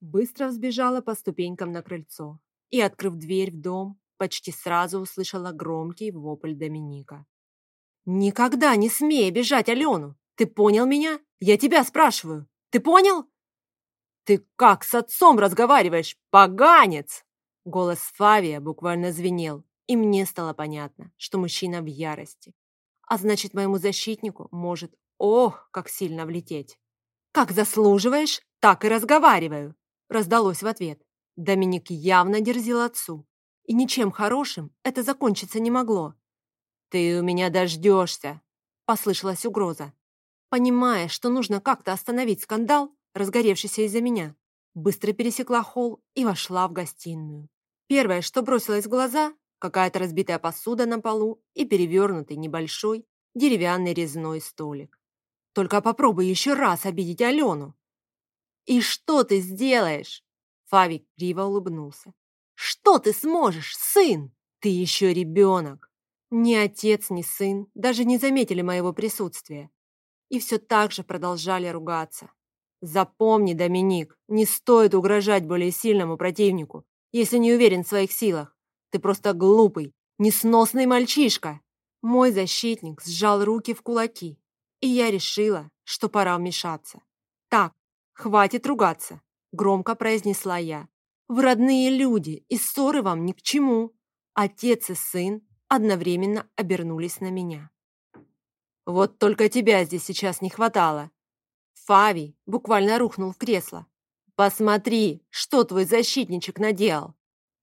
Быстро взбежала по ступенькам на крыльцо и, открыв дверь в дом, почти сразу услышала громкий вопль Доминика. «Никогда не смей обижать Алену! Ты понял меня? Я тебя спрашиваю! Ты понял?» «Ты как с отцом разговариваешь, поганец!» Голос Фавия буквально звенел, и мне стало понятно, что мужчина в ярости. А значит, моему защитнику может, ох, как сильно влететь. «Как заслуживаешь, так и разговариваю!» Раздалось в ответ. Доминик явно дерзил отцу, и ничем хорошим это закончиться не могло. «Ты у меня дождешься!» – послышалась угроза. Понимая, что нужно как-то остановить скандал, разгоревшийся из-за меня, быстро пересекла холл и вошла в гостиную. Первое, что бросилось в глаза – какая-то разбитая посуда на полу и перевернутый небольшой деревянный резной столик. Только попробуй еще раз обидеть Алену. «И что ты сделаешь?» Фавик криво улыбнулся. «Что ты сможешь, сын? Ты еще ребенок!» Ни отец, ни сын даже не заметили моего присутствия. И все так же продолжали ругаться. Запомни, Доминик, не стоит угрожать более сильному противнику, если не уверен в своих силах. Ты просто глупый, несносный мальчишка. Мой защитник сжал руки в кулаки, и я решила, что пора вмешаться. Так, хватит ругаться, громко произнесла я. Вы родные люди, и ссоры вам ни к чему. Отец и сын одновременно обернулись на меня. Вот только тебя здесь сейчас не хватало. Фави буквально рухнул в кресло. Посмотри, что твой защитничек наделал.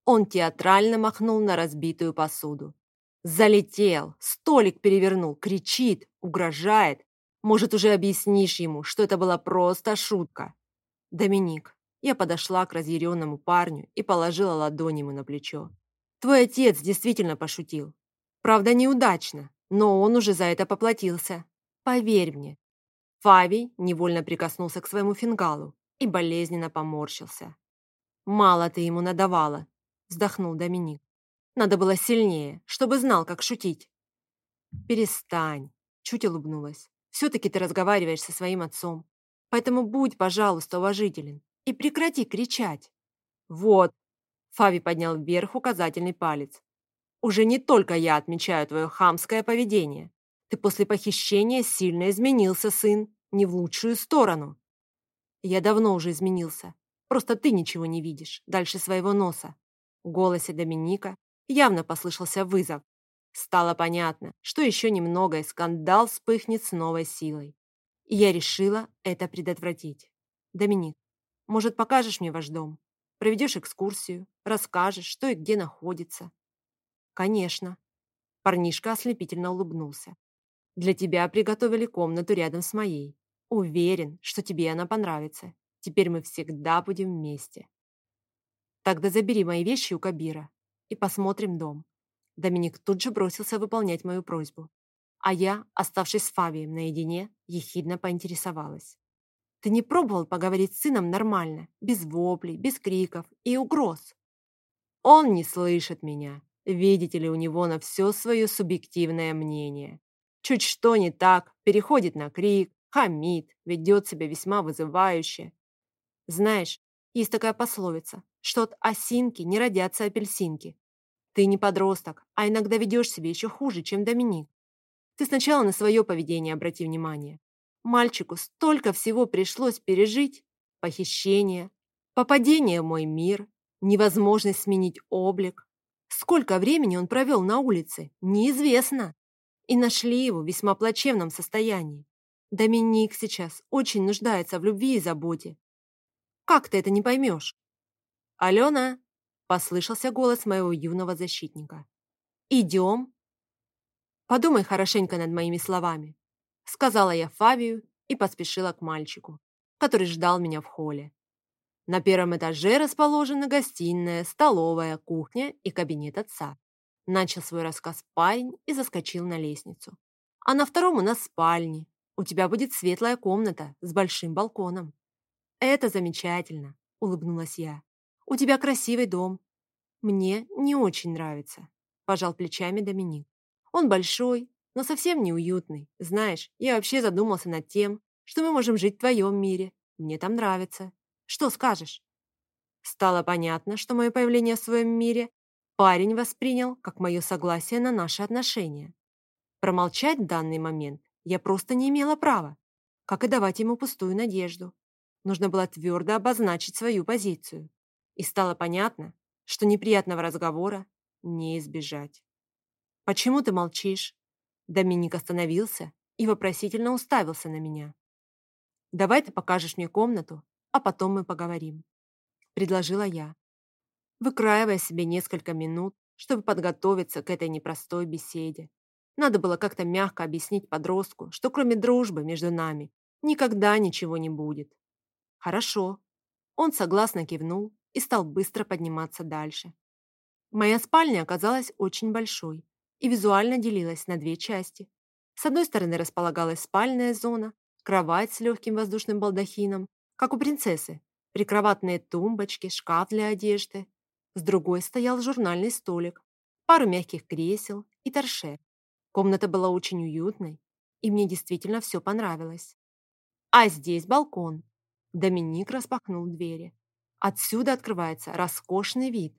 Он театрально махнул на разбитую посуду. Залетел, столик перевернул, кричит, угрожает. Может, уже объяснишь ему, что это была просто шутка. Доминик, я подошла к разъяренному парню и положила ладонь ему на плечо. Твой отец действительно пошутил. Правда, неудачно, но он уже за это поплатился. Поверь мне. Фави невольно прикоснулся к своему фингалу и болезненно поморщился. «Мало ты ему надавала», — вздохнул Доминик. «Надо было сильнее, чтобы знал, как шутить». «Перестань», — чуть улыбнулась. «Все-таки ты разговариваешь со своим отцом. Поэтому будь, пожалуйста, уважителен и прекрати кричать». «Вот», — Фави поднял вверх указательный палец. «Уже не только я отмечаю твое хамское поведение. Ты после похищения сильно изменился, сын, не в лучшую сторону». «Я давно уже изменился. Просто ты ничего не видишь дальше своего носа». В голосе Доминика явно послышался вызов. Стало понятно, что еще немного и скандал вспыхнет с новой силой. И я решила это предотвратить. «Доминик, может, покажешь мне ваш дом? Проведешь экскурсию, расскажешь, что и где находится?» «Конечно». Парнишка ослепительно улыбнулся. «Для тебя приготовили комнату рядом с моей. Уверен, что тебе она понравится. Теперь мы всегда будем вместе». «Тогда забери мои вещи у Кабира и посмотрим дом». Доминик тут же бросился выполнять мою просьбу. А я, оставшись с Фавием наедине, ехидно поинтересовалась. Ты не пробовал поговорить с сыном нормально, без воплей, без криков и угроз? Он не слышит меня. Видите ли, у него на все свое субъективное мнение. Чуть что не так, переходит на крик, хамит, ведет себя весьма вызывающе. Знаешь, есть такая пословица, что от осинки не родятся апельсинки. Ты не подросток, а иногда ведешь себя еще хуже, чем Доминик. Ты сначала на свое поведение обрати внимание. Мальчику столько всего пришлось пережить. Похищение, попадение в мой мир, невозможность сменить облик. Сколько времени он провел на улице, неизвестно. И нашли его в весьма плачевном состоянии. Доминик сейчас очень нуждается в любви и заботе. Как ты это не поймешь? «Алена!» – послышался голос моего юного защитника. «Идем!» Подумай хорошенько над моими словами сказала я Фавию и поспешила к мальчику, который ждал меня в холле. На первом этаже расположены гостиная, столовая, кухня и кабинет отца. Начал свой рассказ парень и заскочил на лестницу. А на втором у нас спальни. У тебя будет светлая комната с большим балконом. Это замечательно, улыбнулась я. У тебя красивый дом. Мне не очень нравится, пожал плечами Доминик. Он большой, но совсем неуютный. Знаешь, я вообще задумался над тем, что мы можем жить в твоем мире. Мне там нравится. Что скажешь?» Стало понятно, что мое появление в своем мире парень воспринял как мое согласие на наши отношения. Промолчать в данный момент я просто не имела права, как и давать ему пустую надежду. Нужно было твердо обозначить свою позицию. И стало понятно, что неприятного разговора не избежать. «Почему ты молчишь?» Доминик остановился и вопросительно уставился на меня. «Давай ты покажешь мне комнату, а потом мы поговорим», — предложила я, выкраивая себе несколько минут, чтобы подготовиться к этой непростой беседе. Надо было как-то мягко объяснить подростку, что кроме дружбы между нами никогда ничего не будет. Хорошо. Он согласно кивнул и стал быстро подниматься дальше. Моя спальня оказалась очень большой и визуально делилась на две части. С одной стороны располагалась спальная зона, кровать с легким воздушным балдахином, как у принцессы, прикроватные тумбочки, шкаф для одежды. С другой стоял журнальный столик, пару мягких кресел и торшер. Комната была очень уютной, и мне действительно все понравилось. А здесь балкон. Доминик распахнул двери. Отсюда открывается роскошный вид.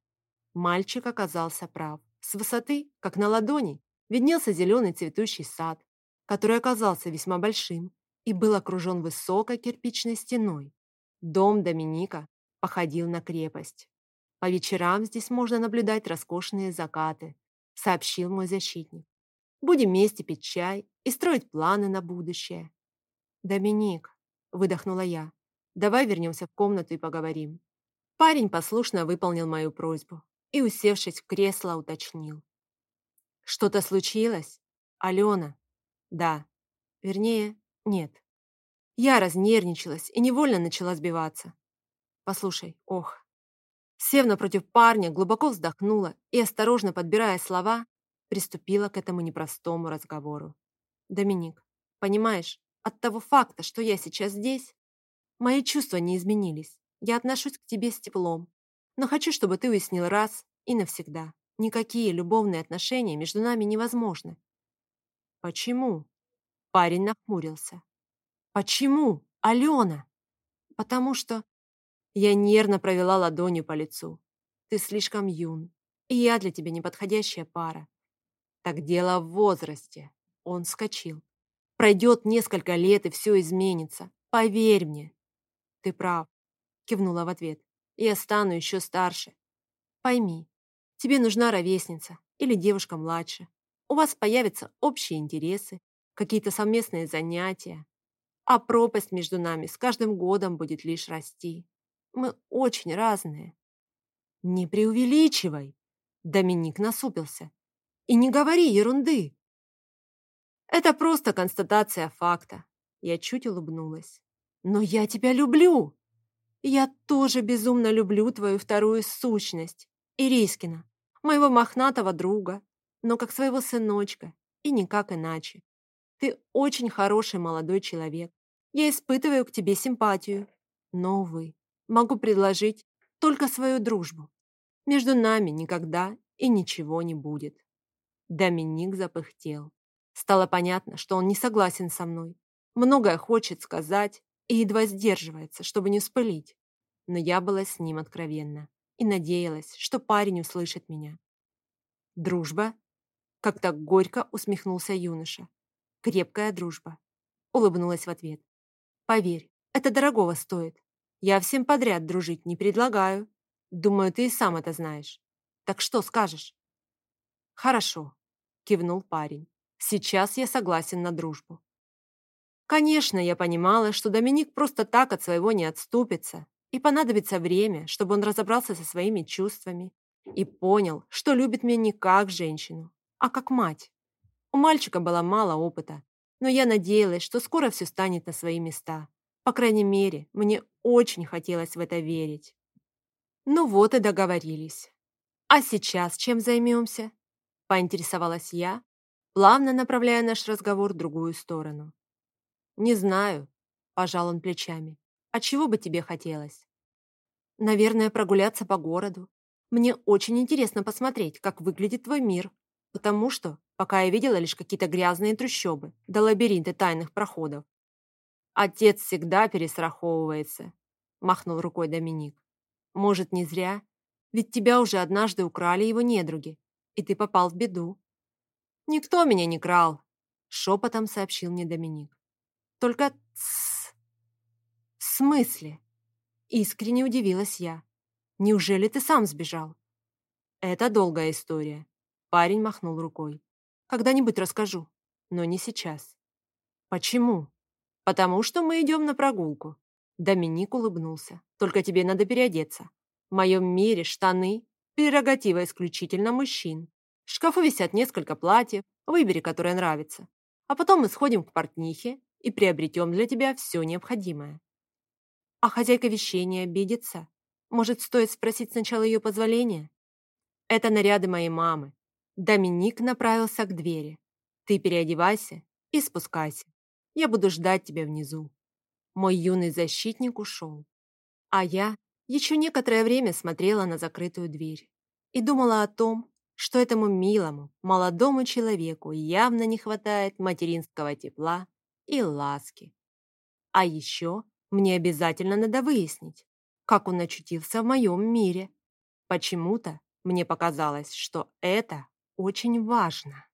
Мальчик оказался прав. С высоты, как на ладони, виднелся зеленый цветущий сад, который оказался весьма большим и был окружен высокой кирпичной стеной. Дом Доминика походил на крепость. По вечерам здесь можно наблюдать роскошные закаты, сообщил мой защитник. Будем вместе пить чай и строить планы на будущее. «Доминик», — выдохнула я, — «давай вернемся в комнату и поговорим». Парень послушно выполнил мою просьбу и, усевшись в кресло, уточнил. «Что-то случилось? Алена?» «Да. Вернее, нет». Я разнервничалась и невольно начала сбиваться. «Послушай, ох». Сев напротив парня, глубоко вздохнула и, осторожно подбирая слова, приступила к этому непростому разговору. «Доминик, понимаешь, от того факта, что я сейчас здесь, мои чувства не изменились. Я отношусь к тебе с теплом, но хочу, чтобы ты уяснил раз и навсегда. Никакие любовные отношения между нами невозможны». «Почему?» Парень нахмурился. «Почему, Алена?» «Потому что...» Я нервно провела ладонью по лицу. «Ты слишком юн, и я для тебя неподходящая пара. Так дело в возрасте. Он вскочил. Пройдет несколько лет, и все изменится. Поверь мне. Ты прав, кивнула в ответ. Я стану еще старше. Пойми, тебе нужна ровесница или девушка младше. У вас появятся общие интересы, какие-то совместные занятия. А пропасть между нами с каждым годом будет лишь расти. Мы очень разные. Не преувеличивай. Доминик насупился. И не говори ерунды. Это просто констатация факта. Я чуть улыбнулась. Но я тебя люблю. Я тоже безумно люблю твою вторую сущность, Ирискина, моего мохнатого друга, но как своего сыночка и никак иначе. Ты очень хороший молодой человек. Я испытываю к тебе симпатию. Но, увы, могу предложить только свою дружбу. Между нами никогда и ничего не будет. Доминик запыхтел. Стало понятно, что он не согласен со мной. Многое хочет сказать и едва сдерживается, чтобы не вспылить. Но я была с ним откровенна и надеялась, что парень услышит меня. «Дружба?» Как-то горько усмехнулся юноша. «Крепкая дружба», — улыбнулась в ответ. «Поверь, это дорогого стоит. Я всем подряд дружить не предлагаю. Думаю, ты и сам это знаешь. Так что скажешь?» «Хорошо», — кивнул парень. «Сейчас я согласен на дружбу». Конечно, я понимала, что Доминик просто так от своего не отступится, и понадобится время, чтобы он разобрался со своими чувствами и понял, что любит меня не как женщину, а как мать. У мальчика было мало опыта, но я надеялась, что скоро все станет на свои места. По крайней мере, мне очень хотелось в это верить. Ну вот и договорились. А сейчас чем займемся? Поинтересовалась я, плавно направляя наш разговор в другую сторону. «Не знаю», – пожал он плечами. «А чего бы тебе хотелось?» «Наверное, прогуляться по городу. Мне очень интересно посмотреть, как выглядит твой мир, потому что пока я видела лишь какие-то грязные трущобы да лабиринты тайных проходов». «Отец всегда перестраховывается», – махнул рукой Доминик. Может, не зря? Ведь тебя уже однажды украли его недруги, и ты попал в беду. Никто меня не крал, шепотом сообщил мне Доминик. Только тссс. В смысле? Искренне удивилась я. Неужели ты сам сбежал? Это долгая история. Парень махнул рукой. Когда-нибудь расскажу, но не сейчас. Почему? Потому что мы идем на прогулку. Доминик улыбнулся. Только тебе надо переодеться. В моем мире штаны – прерогатива исключительно мужчин. В шкафу висят несколько платьев, выбери, которое нравится. А потом мы сходим к портнихе и приобретем для тебя все необходимое. А хозяйка вещей не обидится. Может, стоит спросить сначала ее позволения? Это наряды моей мамы. Доминик направился к двери. Ты переодевайся и спускайся. Я буду ждать тебя внизу. Мой юный защитник ушел. А я еще некоторое время смотрела на закрытую дверь и думала о том, что этому милому, молодому человеку явно не хватает материнского тепла и ласки. А еще мне обязательно надо выяснить, как он очутился в моем мире. Почему-то мне показалось, что это очень важно.